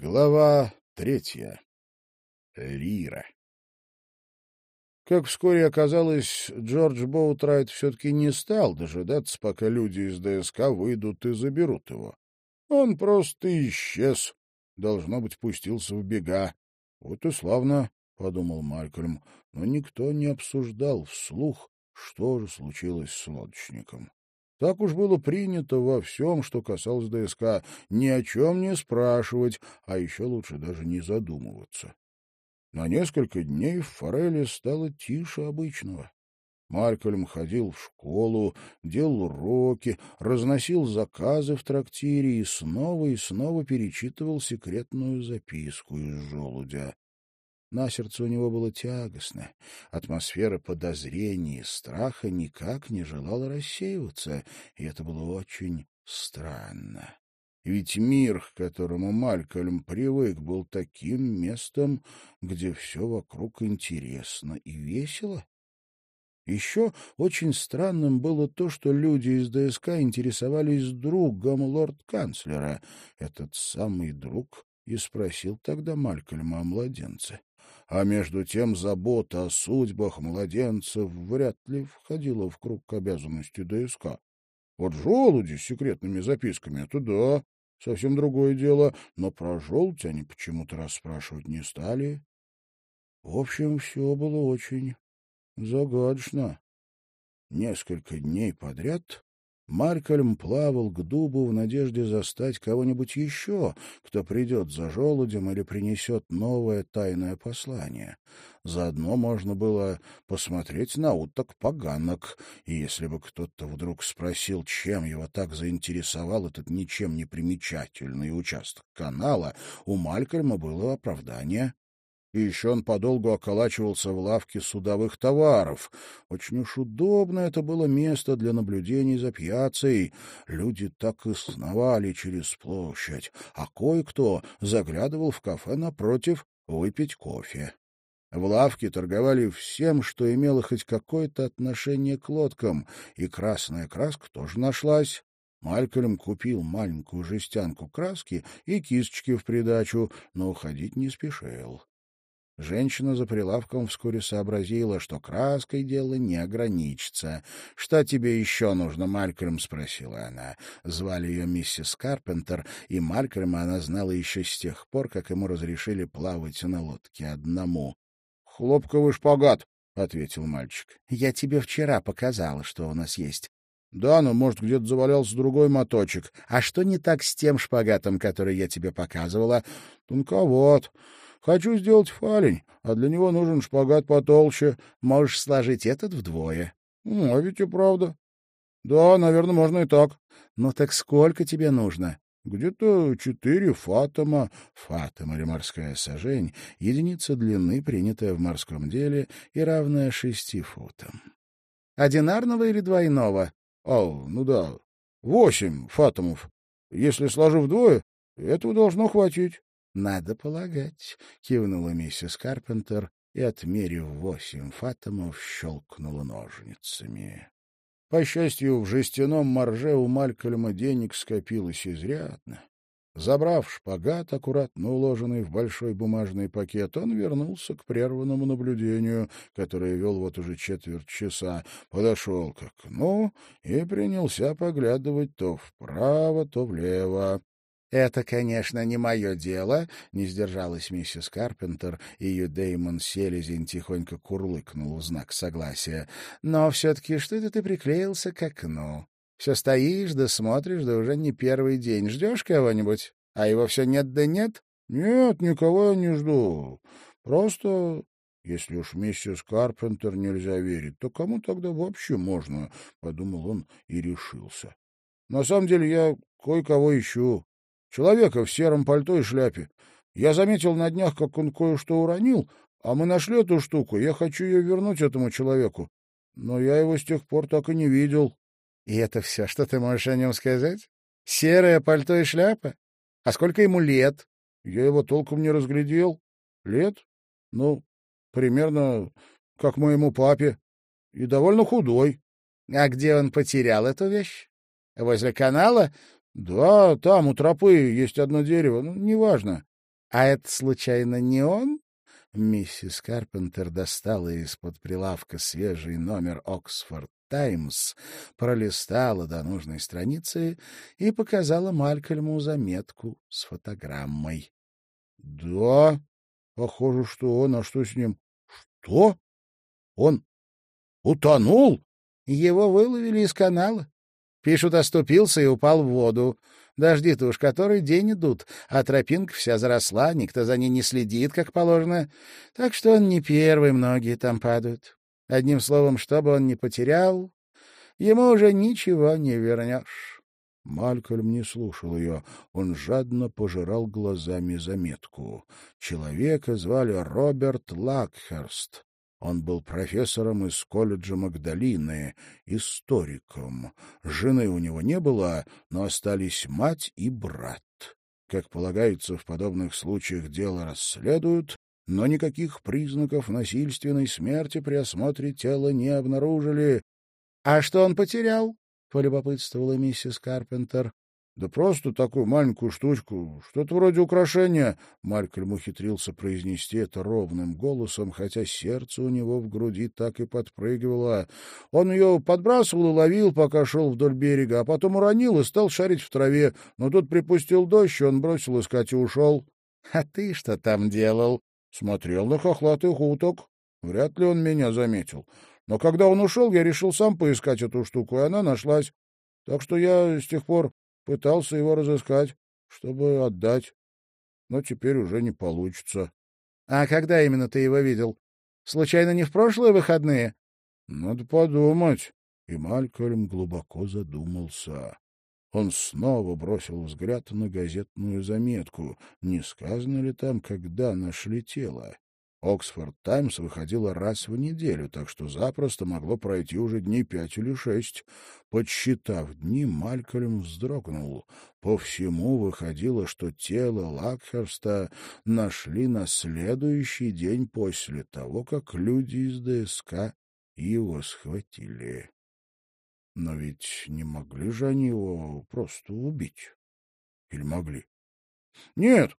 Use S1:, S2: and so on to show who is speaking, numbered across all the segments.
S1: Глава третья. Лира. Как вскоре оказалось, Джордж Боутрайт все-таки не стал дожидаться, пока люди из ДСК выйдут и заберут его. Он просто исчез. Должно быть, пустился в бега. Вот и славно, — подумал Малькольм, но никто не обсуждал вслух, что же случилось с лодочником. Так уж было принято во всем, что касалось ДСК, ни о чем не спрашивать, а еще лучше даже не задумываться. На несколько дней в Фореле стало тише обычного. Малькольм ходил в школу, делал уроки, разносил заказы в трактире и снова и снова перечитывал секретную записку из желудя. На сердце у него было тягостно. Атмосфера подозрений и страха никак не желала рассеиваться, и это было очень странно. Ведь мир, к которому Малькольм привык, был таким местом, где все вокруг интересно и весело. Еще очень странным было то, что люди из ДСК интересовались другом лорд-канцлера. Этот самый друг и спросил тогда Малькольма о младенце а между тем забота о судьбах младенцев вряд ли входила в круг обязанностей ДСК. Вот желуди с секретными записками — это да, совсем другое дело, но про желудь они почему-то расспрашивать не стали. В общем, все было очень загадочно. Несколько дней подряд Маркельм плавал к дубу в надежде застать кого-нибудь еще, кто придет за желудем или принесет новое тайное послание. Заодно можно было посмотреть на уток поганок, и если бы кто-то вдруг спросил, чем его так заинтересовал этот ничем не примечательный участок канала, у Малькольма было оправдание и еще он подолгу околачивался в лавке судовых товаров. Очень уж удобно это было место для наблюдений за пьяцей. Люди так и сновали через площадь, а кое-кто заглядывал в кафе напротив выпить кофе. В лавке торговали всем, что имело хоть какое-то отношение к лодкам, и красная краска тоже нашлась. Малькольм купил маленькую жестянку краски и кисточки в придачу, но уходить не спешил. Женщина за прилавком вскоре сообразила, что краской дело не ограничится. — Что тебе еще нужно, Малькольм? — спросила она. Звали ее миссис Карпентер, и Малькольма она знала еще с тех пор, как ему разрешили плавать на лодке одному. — Хлопковый шпагат, — ответил мальчик. — Я тебе вчера показала, что у нас есть. — Да, но, может, где-то завалялся другой моточек. — А что не так с тем шпагатом, который я тебе показывала? — Тонковат. Хочу сделать фалень, а для него нужен шпагат потолще. Можешь сложить этот вдвое. Ну, а ведь и правда. Да, наверное, можно и так. Ну так сколько тебе нужно? Где-то четыре фатома. Фатом или морская сажень — единица длины, принятая в морском деле и равная шести футам. Одинарного или двойного? О, ну да, восемь фатомов. Если сложу вдвое, этого должно хватить. Надо полагать, кивнула миссис Карпентер и, отмерив восемь фатомов, щелкнула ножницами. По счастью, в жестяном морже у Малькольма денег скопилось изрядно. Забрав шпагат, аккуратно уложенный в большой бумажный пакет, он вернулся к прерванному наблюдению, которое вел вот уже четверть часа, подошел к окну и принялся поглядывать то вправо, то влево. «Это, конечно, не мое дело», — не сдержалась миссис Карпентер, и Юдеймон Селезень тихонько курлыкнул в знак согласия. «Но все-таки что это ты приклеился к окну? Все стоишь да смотришь, да уже не первый день. Ждешь кого-нибудь? А его все нет да нет?» «Нет, никого я не жду. Просто если уж миссис Карпентер нельзя верить, то кому тогда вообще можно? — подумал он и решился. — На самом деле я кое-кого ищу. Человека в сером пальто и шляпе. Я заметил на днях, как он кое-что уронил, а мы нашли эту штуку. Я хочу ее вернуть этому человеку. Но я его с тех пор так и не видел. — И это все, что ты можешь о нем сказать? Серое пальто и шляпа? А сколько ему лет? Я его толком не разглядел. Лет? Ну, примерно как моему папе. И довольно худой. А где он потерял эту вещь? Возле канала? Да, там у тропы есть одно дерево, ну, неважно. А это, случайно, не он? Миссис Карпентер достала из-под прилавка свежий номер «Оксфорд Таймс», пролистала до нужной страницы и показала Малькольму заметку с фотограммой. — Да, похоже, что он. А что с ним? — Что? Он утонул? Его выловили из канала. Пишут, оступился и упал в воду. Дожди-то уж который день идут, а тропинка вся заросла, никто за ней не следит, как положено. Так что он не первый, многие там падают. Одним словом, что бы он ни потерял, ему уже ничего не вернешь. Малькольм не слушал ее. Он жадно пожирал глазами заметку. Человека звали Роберт Лакхерст. Он был профессором из колледжа Магдалины, историком. Жены у него не было, но остались мать и брат. Как полагается, в подобных случаях дело расследуют, но никаких признаков насильственной смерти при осмотре тела не обнаружили. — А что он потерял? — полюбопытствовала миссис Карпентер. Да просто такую маленькую штучку, что-то вроде украшения. Малькольм ухитрился произнести это ровным голосом, хотя сердце у него в груди так и подпрыгивало. Он ее подбрасывал и ловил, пока шел вдоль берега, а потом уронил и стал шарить в траве. Но тут припустил дождь, и он бросил искать и ушел. — А ты что там делал? — Смотрел на хохлатых уток. Вряд ли он меня заметил. Но когда он ушел, я решил сам поискать эту штуку, и она нашлась. Так что я с тех пор Пытался его разыскать, чтобы отдать, но теперь уже не получится. — А когда именно ты его видел? Случайно не в прошлые выходные? — Надо подумать. И Малькольм глубоко задумался. Он снова бросил взгляд на газетную заметку. Не сказано ли там, когда нашли тело? Оксфорд Таймс выходила раз в неделю, так что запросто могло пройти уже дней пять или шесть. Подсчитав дни, Малькольм вздрогнул. По всему выходило, что тело Лакхерста нашли на следующий день после того, как люди из ДСК его схватили. Но ведь не могли же они его просто убить? Или могли? — Нет,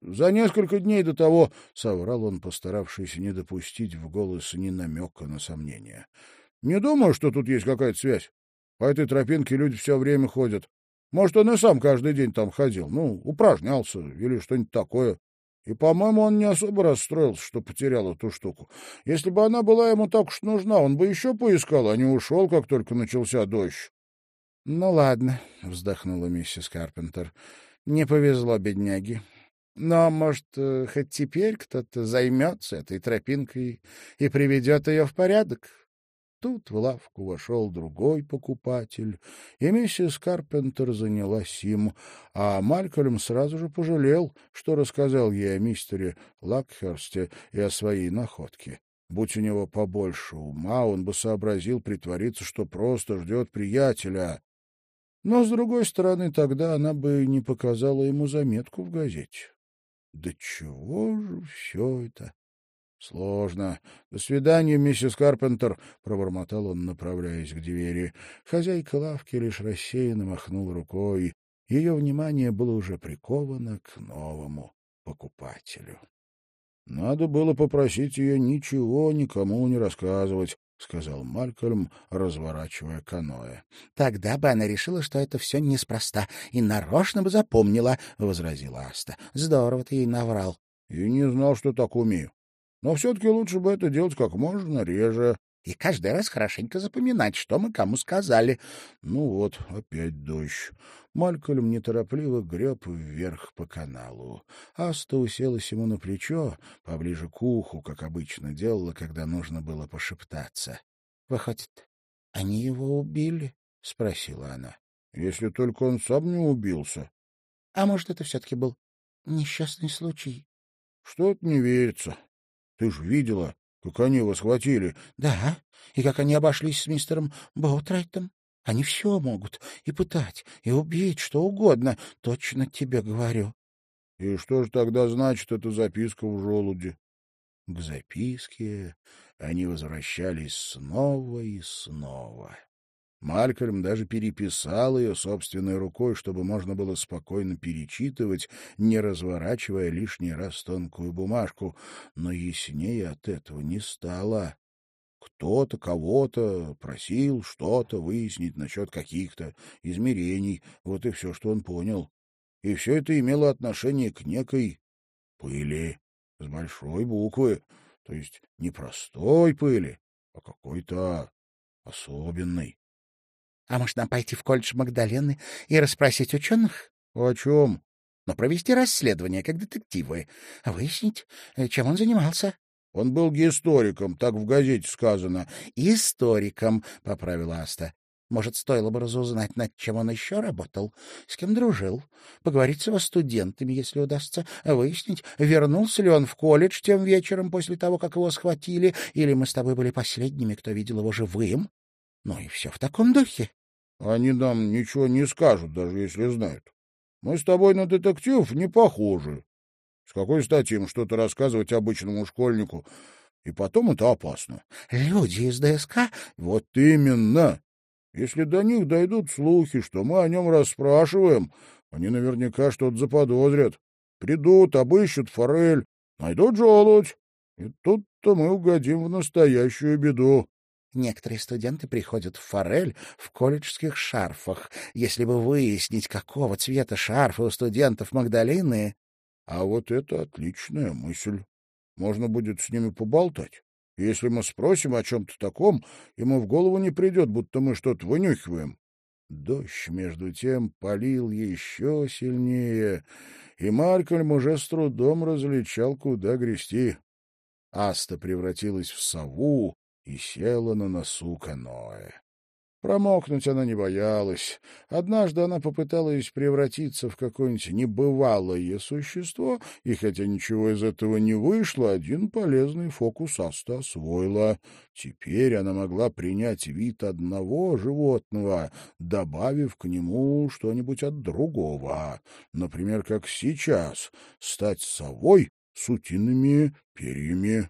S1: за несколько дней до того, — соврал он, постаравшись не допустить в голос ни намека на сомнение. — Не думаю, что тут есть какая-то связь. По этой тропинке люди все время ходят. Может, он и сам каждый день там ходил. Ну, упражнялся или что-нибудь такое. И, по-моему, он не особо расстроился, что потерял эту штуку. Если бы она была ему так уж нужна, он бы еще поискал, а не ушел, как только начался дождь. — Ну, ладно, — вздохнула миссис Карпентер. — Не повезло бедняге. Но, может, э, хоть теперь кто-то займется этой тропинкой и приведет ее в порядок? Тут в лавку вошел другой покупатель, и миссис Карпентер занялась им, а Малькольм сразу же пожалел, что рассказал ей о мистере Лакхерсте и о своей находке. Будь у него побольше ума, он бы сообразил притвориться, что просто ждет приятеля. Но, с другой стороны, тогда она бы не показала ему заметку в газете. Да чего же все это? Сложно. До свидания, миссис Карпентер, пробормотал он, направляясь к двери. Хозяйка лавки лишь рассеянно махнула рукой. Ее внимание было уже приковано к новому покупателю. Надо было попросить ее ничего никому не рассказывать, — сказал Малькольм, разворачивая каноэ. — Тогда бы она решила, что это все неспроста, и нарочно бы запомнила, — возразила Аста. — Здорово ты ей наврал. — И не знал, что так умею. Но все-таки лучше бы это делать как можно реже. И каждый раз хорошенько запоминать, что мы кому сказали. Ну вот, опять дождь. Малькольм неторопливо греб вверх по каналу. Аста уселась ему на плечо, поближе к уху, как обычно делала, когда нужно было пошептаться. — Выходит, они его убили? — спросила она. — Если только он сам не убился. — А может, это все-таки был несчастный случай? — Что-то не верится. Ты ж видела, как они его схватили. — Да, и как они обошлись с мистером Боутрайтом. Они все могут, и пытать, и убить, что угодно, точно тебе говорю. — И что же тогда значит эта записка в желуде? К записке они возвращались снова и снова. Малькольм даже переписал ее собственной рукой, чтобы можно было спокойно перечитывать, не разворачивая лишний раз тонкую бумажку, но яснее от этого не стало. Кто-то кого-то просил что-то выяснить насчет каких-то измерений, вот и все, что он понял. И все это имело отношение к некой пыли с большой буквы, то есть не простой пыли, а какой-то особенной.
S2: — А может, нам пойти в колледж Магдалены и расспросить ученых?
S1: — О чем?
S2: — Но провести расследование, как детективы. Выяснить, э, чем он занимался.
S1: — Он был историком, так в газете сказано.
S2: — Историком, — поправила Аста. Может, стоило бы разузнать, над чем он еще работал, с кем дружил, поговорить с его студентами, если удастся, выяснить, вернулся ли он в колледж тем вечером после того, как его схватили, или мы с тобой были последними, кто видел его живым. Ну и все в таком духе.
S1: Они нам ничего не скажут, даже если знают. Мы с тобой на детектив не похожи. С какой стати им что-то рассказывать обычному школьнику? И потом это опасно.
S2: Люди из ДСК?
S1: Вот именно. Если до них дойдут слухи, что мы о нем расспрашиваем, они наверняка что-то заподозрят. Придут, обыщут форель, найдут желудь. И тут-то мы угодим в настоящую беду.
S2: Некоторые студенты приходят в форель в колледжских шарфах. Если бы выяснить, какого цвета шарфы у студентов Магдалины...
S1: А вот это отличная мысль. Можно будет с ними поболтать. Если мы спросим о чем-то таком, ему в голову не придет, будто мы что-то вынюхиваем. Дождь, между тем, полил еще сильнее, и Маркольм уже с трудом различал, куда грести. Аста превратилась в сову и села на носу каноэ. Промокнуть она не боялась. Однажды она попыталась превратиться в какое-нибудь небывалое существо, и хотя ничего из этого не вышло, один полезный фокус Аста освоила. Теперь она могла принять вид одного животного, добавив к нему что-нибудь от другого. Например, как сейчас, стать совой с утиными перьями.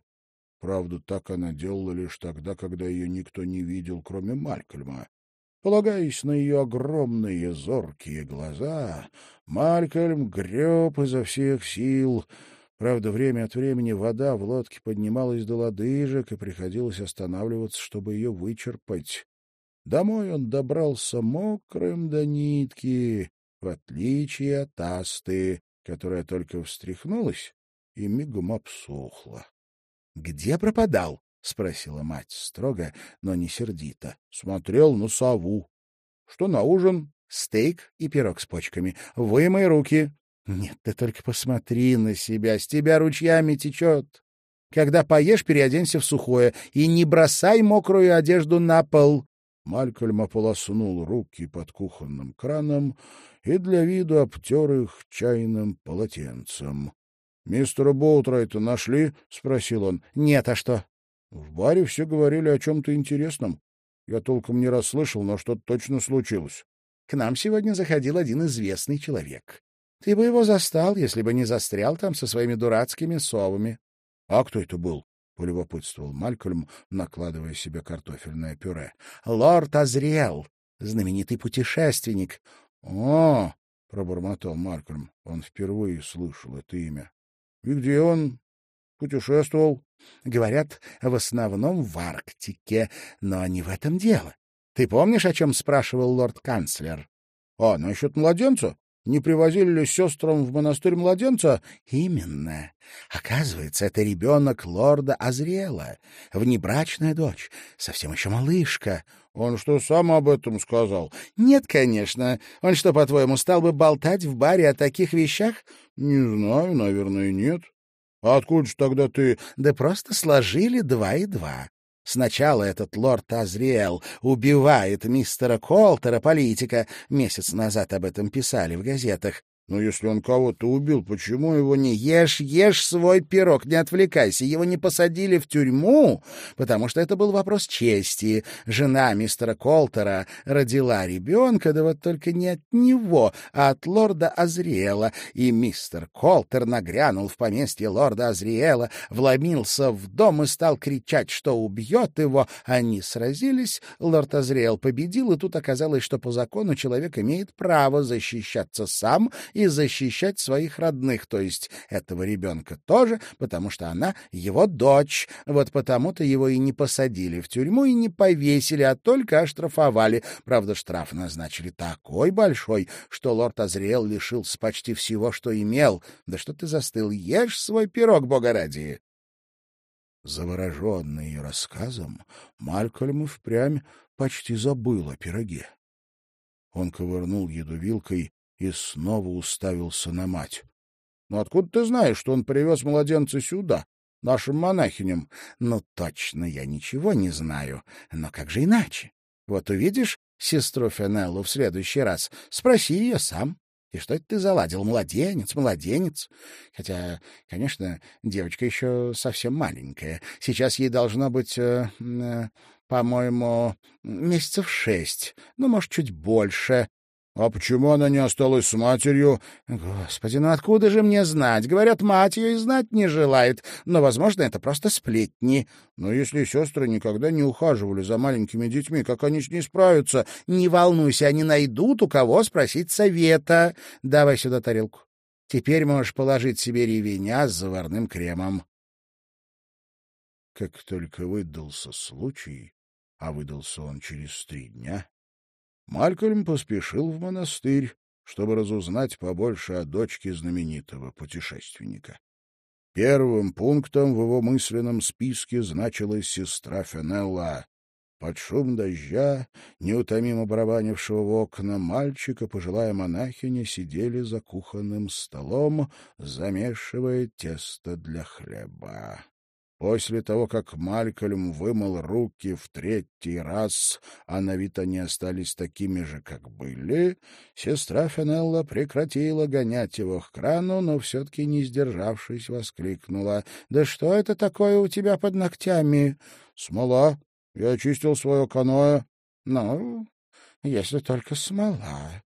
S1: Правда, так она делала лишь тогда, когда ее никто не видел, кроме Малькольма. Полагаясь на ее огромные зоркие глаза, Малькольм греб изо всех сил. Правда, время от времени вода в лодке поднималась до лодыжек, и приходилось останавливаться, чтобы ее вычерпать. Домой он добрался мокрым до нитки, в отличие от Асты, которая только встряхнулась и мигом обсохла.
S2: Где пропадал? — спросила мать строго, но не сердито.
S1: — Смотрел на сову. — Что на ужин?
S2: — Стейк и пирог с почками. Вымой руки. — Нет, ты только посмотри на себя. С тебя ручьями течет. Когда поешь, переоденься в сухое и не бросай мокрую одежду на пол.
S1: Малькольм ополоснул руки под кухонным краном и для виду обтер их чайным полотенцем. «Мистера Боутрайта нашли?» — спросил он.
S2: «Нет, а что?»
S1: «В баре все говорили о чем-то интересном. Я толком не расслышал, но что-то точно случилось».
S2: «К нам сегодня заходил один известный человек. Ты бы его застал, если бы не застрял там со своими дурацкими совами».
S1: «А кто это был?» — полюбопытствовал Малькольм, накладывая себе картофельное пюре.
S2: «Лорд Азриэл, знаменитый путешественник».
S1: «О!» — пробормотал Малькольм. Он впервые слышал это имя. И где он путешествовал?
S2: Говорят, в основном в Арктике, но не в этом дело. Ты помнишь, о чем спрашивал лорд-канцлер?
S1: А, насчет младенца? Не привозили ли сестрам в монастырь младенца?
S2: Именно. Оказывается, это ребенок лорда Азриэла, внебрачная дочь, совсем еще малышка.
S1: Он что, сам об этом сказал?
S2: Нет, конечно. Он что, по-твоему, стал бы болтать в баре о таких вещах?
S1: Не знаю, наверное, нет. А откуда же тогда ты...
S2: Да просто сложили два и два. Сначала этот лорд Азриэл убивает мистера Колтера, политика. Месяц назад об этом писали в газетах.
S1: Но если он кого-то убил, почему его не...
S2: Ешь, ешь свой пирог, не отвлекайся. Его не посадили в тюрьму, потому что это был вопрос чести. Жена мистера Колтера родила ребенка, да вот только не от него, а от лорда Азриэла. И мистер Колтер нагрянул в поместье лорда Азриэла, вломился в дом и стал кричать, что убьет его. Они сразились, лорд Азриэл победил, и тут оказалось, что по закону человек имеет право защищаться сам и защищать своих родных, то есть этого ребенка тоже, потому что она его дочь. Вот потому-то его и не посадили в тюрьму и не повесили, а только оштрафовали. Правда, штраф назначили такой большой, что лорд Азриэл лишился почти всего, что имел. Да что ты застыл? Ешь свой пирог, бога ради!
S1: Завороженный ее рассказом, Малькольм впрямь почти забыл о пироге. Он ковырнул еду вилкой и снова уставился на мать. — Ну откуда ты знаешь, что он привез младенца сюда, нашим монахиням?
S2: — Ну точно, я ничего не знаю. Но как же иначе? Вот увидишь сестру Фенеллу в следующий раз, спроси ее сам. И что это ты заладил? Младенец, младенец. Хотя, конечно, девочка еще совсем маленькая. Сейчас ей должно быть, э, э, по-моему, месяцев шесть, ну, может, чуть больше.
S1: А почему она не осталась с матерью?
S2: Господи, ну откуда же мне знать? Говорят, мать ее и знать не желает, но, возможно, это просто сплетни.
S1: Но если сестры никогда не ухаживали за маленькими детьми, как они с ней справятся?
S2: Не волнуйся, они найдут, у кого спросить совета. Давай сюда тарелку. Теперь можешь положить себе ревеня с заварным кремом.
S1: Как только выдался случай, а выдался он через три дня, Малькольм поспешил в монастырь, чтобы разузнать побольше о дочке знаменитого путешественника. Первым пунктом в его мысленном списке значилась сестра Фенелла. Под шум дождя, неутомимо барабанившего в окна, мальчик и пожилая монахиня сидели за кухонным столом, замешивая тесто для хлеба. После того, как Малькольм вымыл руки в третий раз, а на вид они остались такими же, как были, сестра Фенелла прекратила гонять его к крану, но все-таки, не сдержавшись, воскликнула. — Да что это такое у тебя под ногтями? — Смола. Я очистил свое каноэ.
S2: — Ну, если только смола.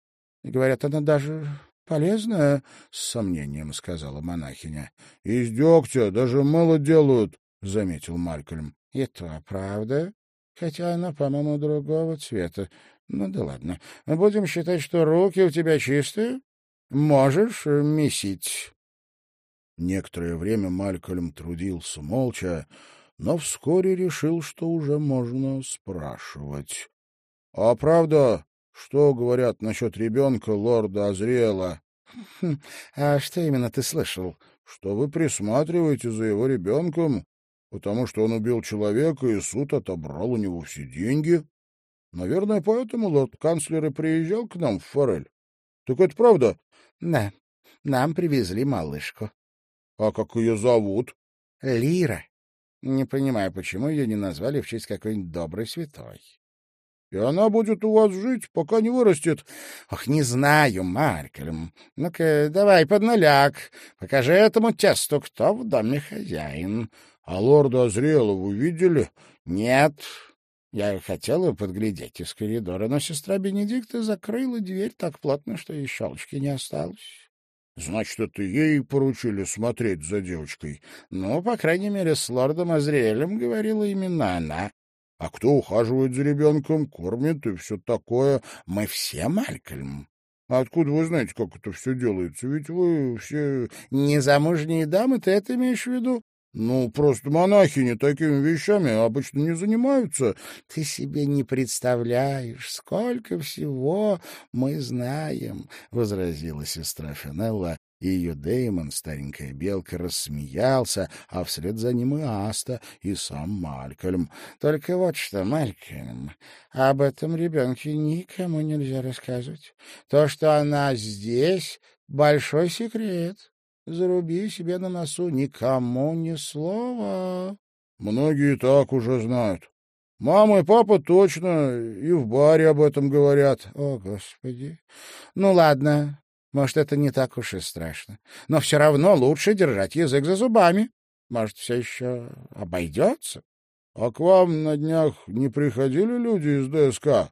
S2: Говорят, она даже полезная, — с сомнением сказала монахиня.
S1: — Из дегтя даже мыло делают, — заметил Малькольм.
S2: — И то правда, хотя она, по-моему, другого цвета. Ну да ладно. Будем считать, что руки у тебя чистые. Можешь месить.
S1: Некоторое время Малькольм трудился молча, но вскоре решил, что уже можно спрашивать. — А правда, что говорят насчет ребенка лорда Азриэла?
S2: Хм, — А что именно ты слышал?
S1: — Что вы присматриваете за его ребенком, потому что он убил человека, и суд отобрал у него все деньги. Наверное, поэтому лорд-канцлер и приезжал к нам в Форель. Так это правда?
S2: — Да, нам привезли малышку.
S1: — А как ее зовут?
S2: — Лира. Не понимаю, почему ее не назвали в честь какой-нибудь доброй святой.
S1: — И она будет у вас жить, пока не вырастет.
S2: — Ох, не знаю, Маркельм. Ну-ка, давай под ноляк. Покажи этому тесту, кто в доме хозяин.
S1: — А лорда вы видели?
S2: — Нет. Я хотела подглядеть из коридора, но сестра Бенедикта закрыла дверь так плотно, что и щелочки не осталось.
S1: Значит, это ей поручили смотреть за девочкой.
S2: Ну, по крайней мере, с лордом Азриэлем говорила именно она.
S1: А кто ухаживает за ребенком, кормит и все такое?
S2: Мы все, Малькольм.
S1: А откуда вы знаете, как это все делается? Ведь вы все...
S2: Незамужние дамы, ты это имеешь в виду?
S1: Ну, просто монахини такими вещами обычно не занимаются.
S2: Ты себе не представляешь, сколько всего мы знаем, — возразила сестра Фенелла, и ее Деймон, старенькая белка, рассмеялся, а вслед за ним и Аста, и сам Малькольм. Только вот что, Малькольм, об этом ребенке никому нельзя рассказывать. То, что она здесь, — большой секрет. Заруби себе на носу никому ни слова.
S1: Многие так уже знают. Мама и папа точно и в баре об этом говорят.
S2: О, Господи! Ну, ладно, Может, это не так уж и страшно. Но все равно лучше держать язык за зубами. Может, все еще обойдется?
S1: — А к вам на днях не приходили люди из ДСК?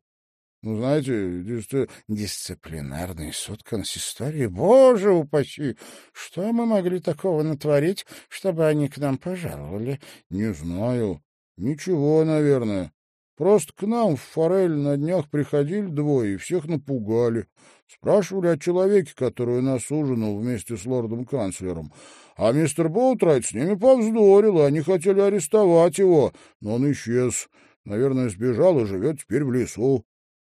S1: Ну, знаете, дисци...
S2: дисциплинарный суд консистории. Боже упаси! Что мы могли такого натворить, чтобы они к нам пожаловали?
S1: Не знаю. Ничего, наверное. Просто к нам в форель на днях приходили двое и всех напугали. Спрашивали о человеке, который нас ужинал вместе с лордом-канцлером. А мистер Боутрайт с ними повздорил, и они хотели арестовать его, но он исчез. Наверное, сбежал и живет теперь в лесу.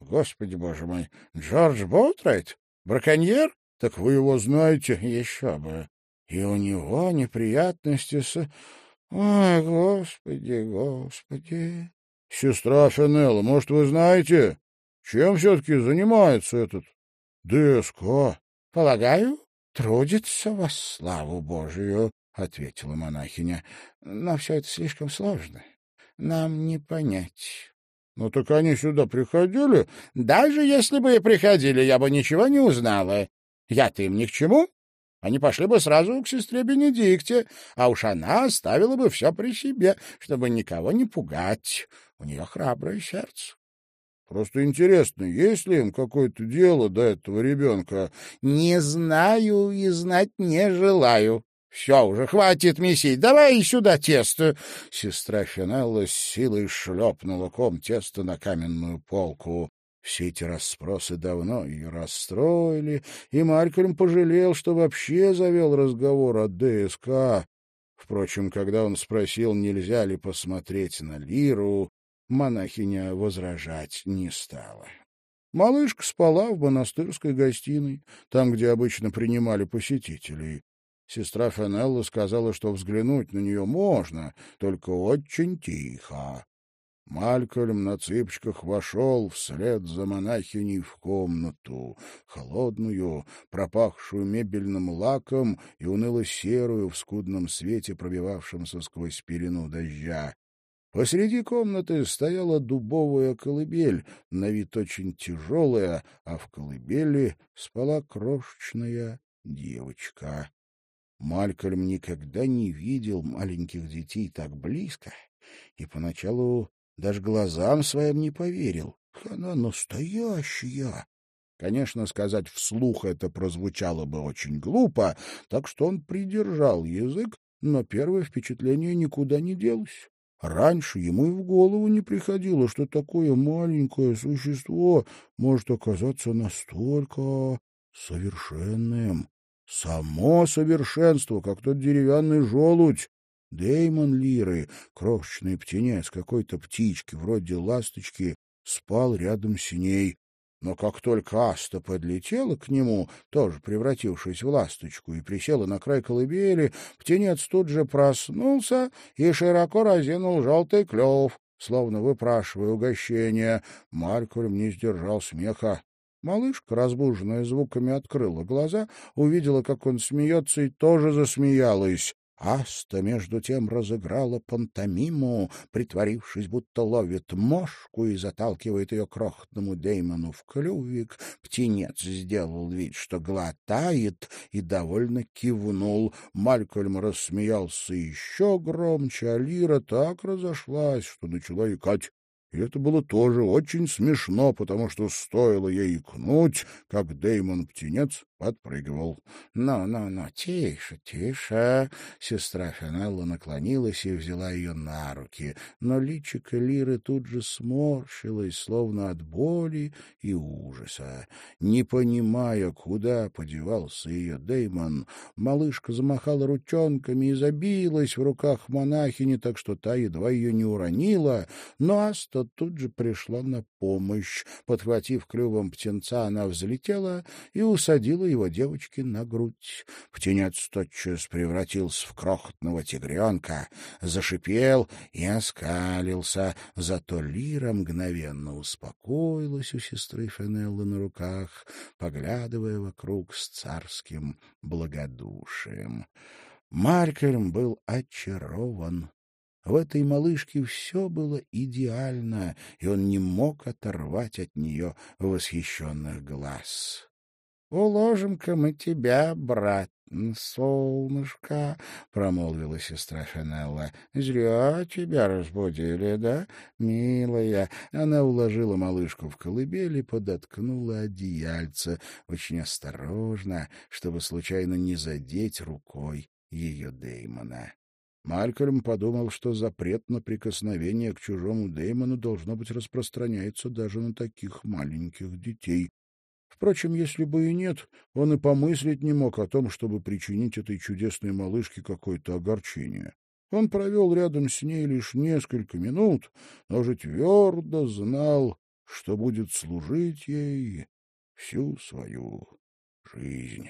S2: Господи, боже мой, Джордж Боутрайт? Браконьер?
S1: Так вы его знаете?
S2: Еще бы. И у него неприятности с... Ой, господи, господи.
S1: Сестра Фенелла, может, вы знаете, чем все-таки занимается этот ДСК?
S2: Полагаю, трудится во славу Божию, — ответила монахиня. Но все это слишком сложно. Нам не понять.
S1: Ну так они сюда приходили?
S2: Даже если бы и приходили, я бы ничего не узнала. Я-то им ни к чему. Они пошли бы сразу к сестре Бенедикте, а уж она оставила бы все при себе, чтобы никого не пугать. У нее храброе сердце.
S1: Просто интересно, есть ли им какое-то дело до этого ребенка?
S2: Не знаю и знать не желаю. Все уже, хватит месить, давай сюда тесто. Сестра Финелла с силой шлепнула ком теста на каменную полку. Все эти расспросы давно ее расстроили, и Малькольм пожалел, что вообще завел разговор о ДСК. Впрочем, когда он спросил, нельзя ли посмотреть на Лиру, монахиня возражать не стала. Малышка спала в монастырской гостиной, там, где обычно принимали посетителей. Сестра Фенелла сказала, что взглянуть на нее можно, только очень тихо. Малькольм на цыпочках вошел вслед за монахиней в комнату, холодную, пропахшую мебельным лаком и уныло-серую в скудном свете, пробивавшемся сквозь пелену дождя. Посреди комнаты стояла дубовая колыбель, на вид очень тяжелая, а в колыбели спала крошечная девочка. Малькольм никогда не видел маленьких детей так близко и поначалу даже глазам своим не поверил. Она настоящая. Конечно, сказать вслух это прозвучало бы очень глупо, так что он придержал язык, но первое впечатление никуда не делось. Раньше ему и в голову не приходило, что такое маленькое существо может оказаться настолько совершенным. Само совершенство, как тот деревянный желудь. Деймон Лиры, крошечный птенец какой-то птички, вроде ласточки, спал рядом с ней. Но как только Аста подлетела к нему, тоже превратившись в ласточку, и присела на край колыбели, птенец тут же проснулся и широко разинул желтый клев, словно выпрашивая угощения. Малькольм не сдержал смеха. Малышка, разбуженная звуками, открыла глаза, увидела, как он смеется, и тоже засмеялась. Аста, между тем, разыграла пантомиму, притворившись, будто ловит мошку и заталкивает ее крохотному Деймону в клювик. Птенец сделал вид, что глотает, и довольно кивнул. Малькольм рассмеялся еще громче, а Лира так разошлась, что начала икать. И это было тоже очень смешно, потому что стоило ей икнуть, как Деймон-птенец подпрыгивал. «Ну, ну, ну, тише, тише!» Сестра Финелла наклонилась и взяла ее на руки, но личико Лиры тут же сморщилось, словно от боли и ужаса. Не понимая, куда подевался ее Деймон, малышка замахала ручонками и забилась в руках монахини, так что та едва ее не уронила, но Аста тут же пришла на помощь. Подхватив клювом птенца, она взлетела и усадила его девочке на грудь. Птенец тотчас превратился в крохотного тигренка, зашипел и оскалился. Зато Лира мгновенно успокоилась у сестры Фенеллы на руках, поглядывая вокруг с царским благодушием. Маркерм был очарован. В этой малышке все было идеально, и он не мог оторвать от нее восхищенных глаз. Уложим-ка мы тебя, брат, солнышко, — промолвила сестра Фенелла. — Зря тебя разбудили, да, милая? Она уложила малышку в колыбель и подоткнула одеяльце очень осторожно, чтобы случайно не задеть рукой ее Деймона. Малькольм подумал, что запрет на прикосновение к чужому Деймону должно быть распространяется даже на таких маленьких детей. Впрочем, если бы и нет, он и помыслить не мог о том, чтобы причинить этой чудесной малышке какое-то огорчение. Он провел рядом с ней лишь несколько минут, но же твердо знал, что будет служить ей всю свою жизнь.